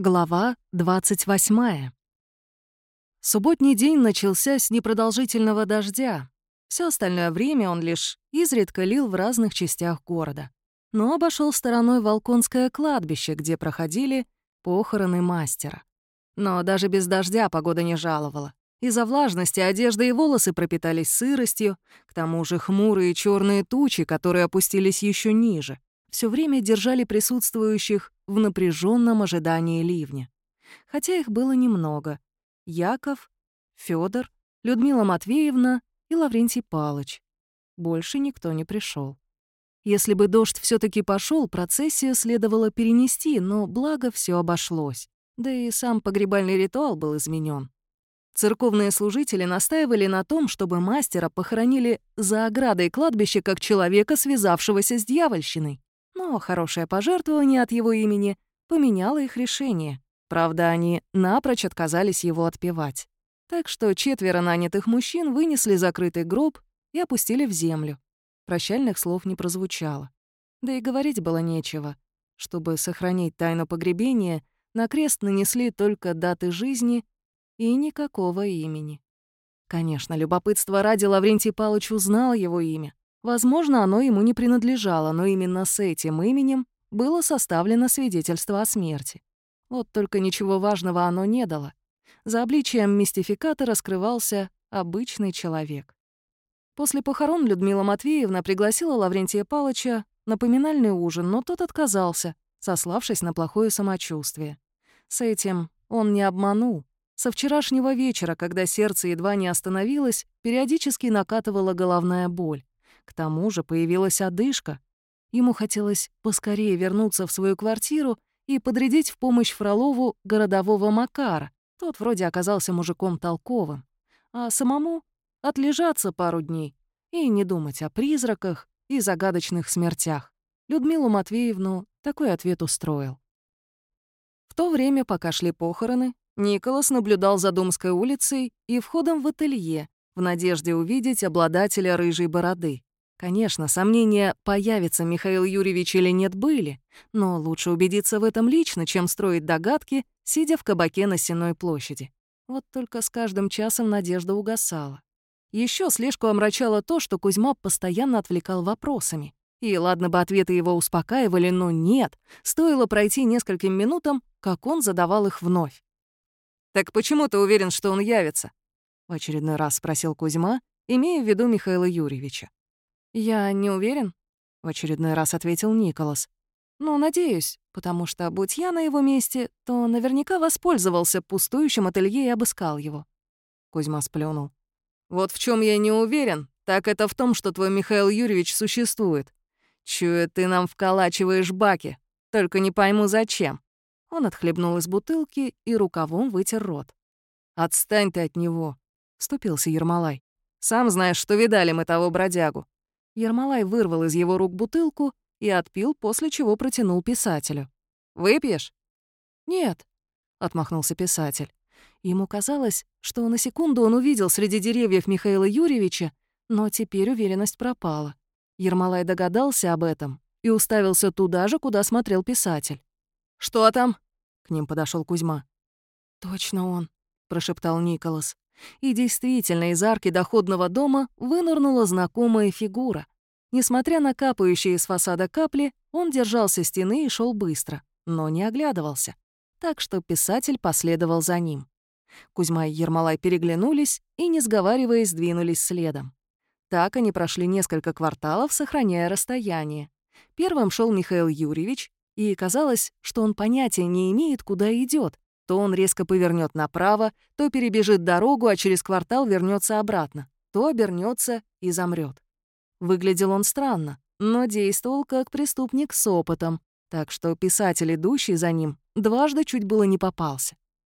Глава 28. Субботний день начался с непродолжительного дождя. Все остальное время он лишь изредка лил в разных частях города. Но обошел стороной Волконское кладбище, где проходили похороны мастера. Но даже без дождя погода не жаловала. Из-за влажности одежда и волосы пропитались сыростью, к тому же хмурые черные тучи, которые опустились еще ниже все время держали присутствующих в напряженном ожидании ливня. Хотя их было немного. Яков, Федор, Людмила Матвеевна и Лаврентий Палыч. Больше никто не пришел. Если бы дождь все таки пошел, процессию следовало перенести, но благо все обошлось. Да и сам погребальный ритуал был изменен. Церковные служители настаивали на том, чтобы мастера похоронили за оградой кладбища как человека, связавшегося с дьявольщиной но хорошее пожертвование от его имени поменяло их решение. Правда, они напрочь отказались его отпевать. Так что четверо нанятых мужчин вынесли закрытый гроб и опустили в землю. Прощальных слов не прозвучало. Да и говорить было нечего. Чтобы сохранить тайну погребения, на крест нанесли только даты жизни и никакого имени. Конечно, любопытство ради Лаврентий Палыч узнал его имя. Возможно, оно ему не принадлежало, но именно с этим именем было составлено свидетельство о смерти. Вот только ничего важного оно не дало. За обличием мистификатора скрывался обычный человек. После похорон Людмила Матвеевна пригласила Лаврентия Палыча на поминальный ужин, но тот отказался, сославшись на плохое самочувствие. С этим он не обманул. Со вчерашнего вечера, когда сердце едва не остановилось, периодически накатывала головная боль. К тому же появилась одышка. Ему хотелось поскорее вернуться в свою квартиру и подрядить в помощь Фролову городового Макара. Тот вроде оказался мужиком толковым. А самому отлежаться пару дней и не думать о призраках и загадочных смертях. Людмилу Матвеевну такой ответ устроил. В то время, пока шли похороны, Николас наблюдал за Думской улицей и входом в ателье в надежде увидеть обладателя рыжей бороды. Конечно, сомнения, появится Михаил Юрьевич или нет, были, но лучше убедиться в этом лично, чем строить догадки, сидя в кабаке на Сенной площади. Вот только с каждым часом надежда угасала. Еще слежку омрачало то, что Кузьма постоянно отвлекал вопросами. И ладно бы ответы его успокаивали, но нет, стоило пройти нескольким минутам, как он задавал их вновь. «Так почему ты уверен, что он явится?» — в очередной раз спросил Кузьма, имея в виду Михаила Юрьевича. «Я не уверен», — в очередной раз ответил Николас. «Но надеюсь, потому что, будь я на его месте, то наверняка воспользовался пустующим ателье и обыскал его». Кузьма сплюнул. «Вот в чем я не уверен, так это в том, что твой Михаил Юрьевич существует. Чую, ты нам вколачиваешь баки, только не пойму, зачем». Он отхлебнул из бутылки и рукавом вытер рот. «Отстань ты от него», — вступился Ермолай. «Сам знаешь, что видали мы того бродягу. Ермолай вырвал из его рук бутылку и отпил, после чего протянул писателю. «Выпьешь?» «Нет», — отмахнулся писатель. Ему казалось, что на секунду он увидел среди деревьев Михаила Юрьевича, но теперь уверенность пропала. Ермолай догадался об этом и уставился туда же, куда смотрел писатель. «Что там?» — к ним подошел Кузьма. «Точно он», — прошептал Николас. И действительно, из арки доходного дома вынырнула знакомая фигура. Несмотря на капающие из фасада капли, он держался стены и шел быстро, но не оглядывался. Так что писатель последовал за ним. Кузьма и Ермолай переглянулись и, не сговариваясь, двинулись следом. Так они прошли несколько кварталов, сохраняя расстояние. Первым шел Михаил Юрьевич, и казалось, что он понятия не имеет, куда идет, то он резко повернет направо, то перебежит дорогу, а через квартал вернется обратно, то обернется и замрет. Выглядел он странно, но действовал как преступник с опытом, так что писатель, идущий за ним, дважды чуть было не попался.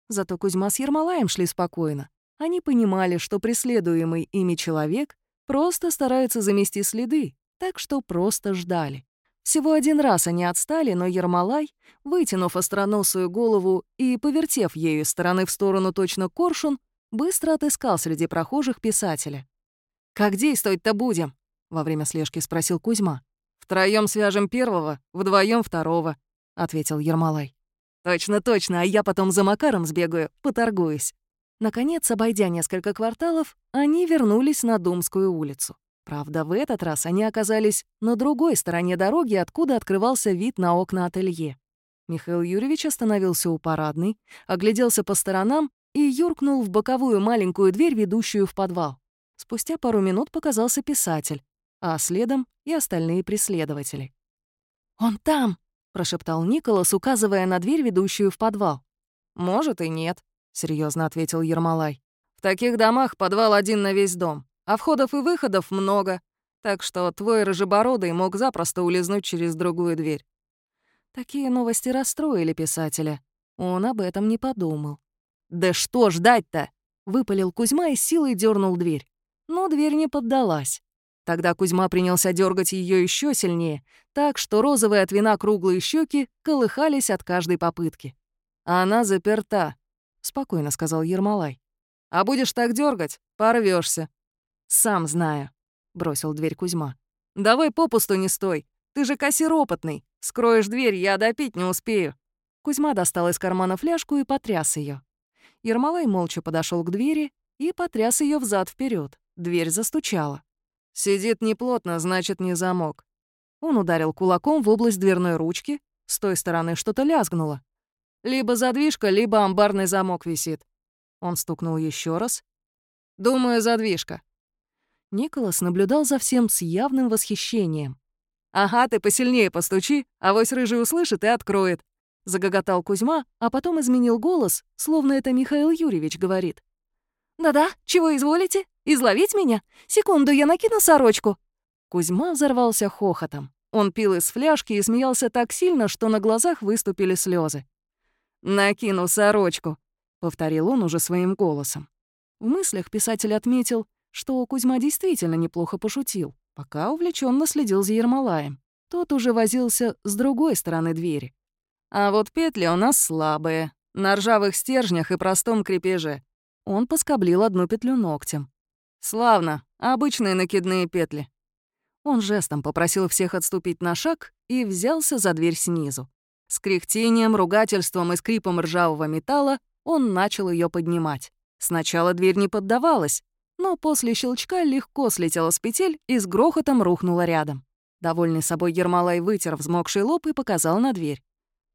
Зато Кузьма с Ермолаем шли спокойно. Они понимали, что преследуемый ими человек просто старается замести следы, так что просто ждали. Всего один раз они отстали, но Ермолай, вытянув остроносую голову и повертев ею стороны в сторону точно коршун, быстро отыскал среди прохожих писателя. «Как действовать-то будем?» — во время слежки спросил Кузьма. «Втроём свяжем первого, вдвоем второго», — ответил Ермолай. Точно-точно, а я потом за Макаром сбегаю, поторгуюсь. Наконец, обойдя несколько кварталов, они вернулись на Думскую улицу. Правда, в этот раз они оказались на другой стороне дороги, откуда открывался вид на окна ателье. Михаил Юрьевич остановился у парадной, огляделся по сторонам и юркнул в боковую маленькую дверь, ведущую в подвал. Спустя пару минут показался писатель, а следом и остальные преследователи. «Он там!» — прошептал Николас, указывая на дверь, ведущую в подвал. «Может и нет», — серьезно ответил Ермолай. «В таких домах подвал один на весь дом, а входов и выходов много, так что твой рыжебородый мог запросто улизнуть через другую дверь». Такие новости расстроили писателя. Он об этом не подумал. «Да что ждать-то?» — выпалил Кузьма и силой дернул дверь. Но дверь не поддалась. Тогда Кузьма принялся дергать ее еще сильнее, так что розовые от вина круглые щеки колыхались от каждой попытки. «Она заперта», — спокойно сказал Ермолай. «А будешь так дергать, порвешься. «Сам знаю», — бросил дверь Кузьма. «Давай попусту не стой. Ты же кассир опытный. Скроешь дверь, я допить не успею». Кузьма достал из кармана фляжку и потряс ее. Ермолай молча подошел к двери и потряс ее взад вперед. Дверь застучала. «Сидит неплотно, значит, не замок». Он ударил кулаком в область дверной ручки, с той стороны что-то лязгнуло. «Либо задвижка, либо амбарный замок висит». Он стукнул еще раз. «Думаю, задвижка». Николас наблюдал за всем с явным восхищением. «Ага, ты посильнее постучи, а вось рыжий услышит и откроет», — загоготал Кузьма, а потом изменил голос, словно это Михаил Юрьевич говорит. «Да-да, чего изволите? Изловить меня? Секунду, я накину сорочку». Кузьма взорвался хохотом. Он пил из фляжки и смеялся так сильно, что на глазах выступили слезы. «Накину сорочку», — повторил он уже своим голосом. В мыслях писатель отметил, что Кузьма действительно неплохо пошутил, пока увлеченно следил за Ермолаем. Тот уже возился с другой стороны двери. «А вот петли у нас слабые, на ржавых стержнях и простом крепеже. Он поскоблил одну петлю ногтем. «Славно. Обычные накидные петли». Он жестом попросил всех отступить на шаг и взялся за дверь снизу. С кряхтением, ругательством и скрипом ржавого металла он начал ее поднимать. Сначала дверь не поддавалась, но после щелчка легко слетела с петель и с грохотом рухнула рядом. Довольный собой Ермолай вытер взмокший лоб и показал на дверь.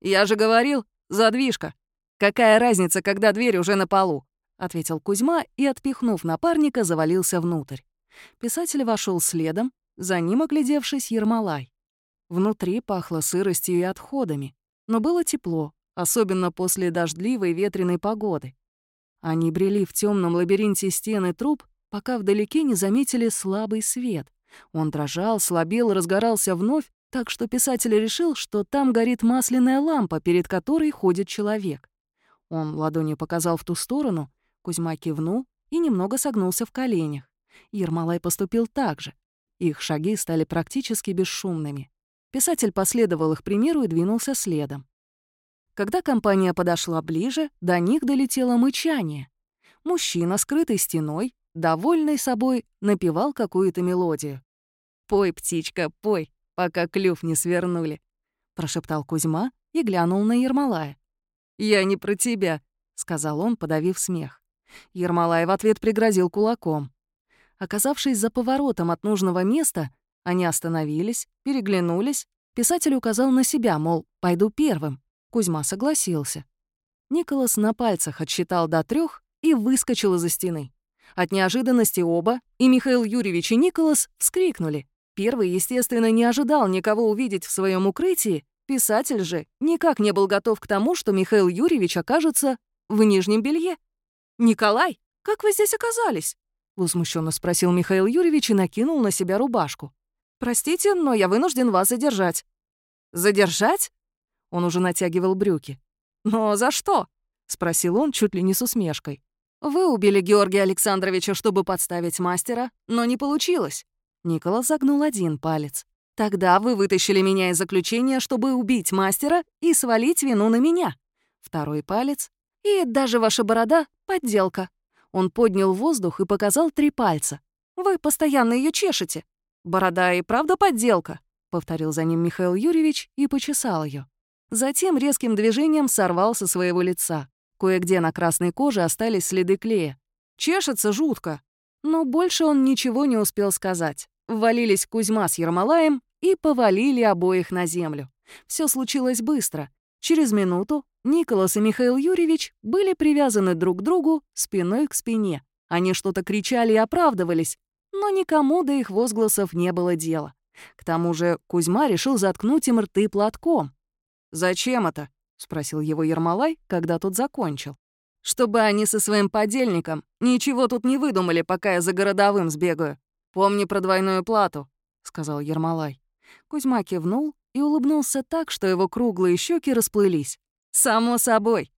«Я же говорил, задвижка. Какая разница, когда дверь уже на полу? — ответил Кузьма и, отпихнув напарника, завалился внутрь. Писатель вошел следом, за ним, оглядевшись, Ермолай. Внутри пахло сыростью и отходами, но было тепло, особенно после дождливой ветреной погоды. Они брели в темном лабиринте стены труб, пока вдалеке не заметили слабый свет. Он дрожал, слабел разгорался вновь, так что писатель решил, что там горит масляная лампа, перед которой ходит человек. Он ладонью показал в ту сторону, Кузьма кивнул и немного согнулся в коленях. Ермолай поступил так же. Их шаги стали практически бесшумными. Писатель последовал их примеру и двинулся следом. Когда компания подошла ближе, до них долетело мычание. Мужчина, скрытый стеной, довольный собой, напевал какую-то мелодию. «Пой, птичка, пой, пока клюв не свернули», — прошептал Кузьма и глянул на Ермолая. «Я не про тебя», — сказал он, подавив смех. Ермолай в ответ пригрозил кулаком. Оказавшись за поворотом от нужного места, они остановились, переглянулись. Писатель указал на себя, мол, пойду первым. Кузьма согласился. Николас на пальцах отсчитал до трех и выскочил из-за стены. От неожиданности оба, и Михаил Юрьевич, и Николас, вскрикнули. Первый, естественно, не ожидал никого увидеть в своем укрытии, писатель же никак не был готов к тому, что Михаил Юрьевич окажется в нижнем белье. «Николай, как вы здесь оказались?» — возмущенно спросил Михаил Юрьевич и накинул на себя рубашку. «Простите, но я вынужден вас задержать». «Задержать?» Он уже натягивал брюки. «Но за что?» — спросил он чуть ли не с усмешкой. «Вы убили Георгия Александровича, чтобы подставить мастера, но не получилось». Николас загнул один палец. «Тогда вы вытащили меня из заключения, чтобы убить мастера и свалить вину на меня». Второй палец и даже ваша борода — подделка». Он поднял воздух и показал три пальца. «Вы постоянно ее чешете. Борода и правда подделка», — повторил за ним Михаил Юрьевич и почесал ее. Затем резким движением сорвал со своего лица. Кое-где на красной коже остались следы клея. Чешется жутко. Но больше он ничего не успел сказать. Ввалились Кузьма с Ермолаем и повалили обоих на землю. Все случилось быстро. Через минуту Николас и Михаил Юрьевич были привязаны друг к другу спиной к спине. Они что-то кричали и оправдывались, но никому до их возгласов не было дела. К тому же Кузьма решил заткнуть им рты платком. «Зачем это?» — спросил его Ермолай, когда тот закончил. «Чтобы они со своим подельником ничего тут не выдумали, пока я за городовым сбегаю. Помни про двойную плату», — сказал Ермолай. Кузьма кивнул и улыбнулся так, что его круглые щеки расплылись. «Само собой.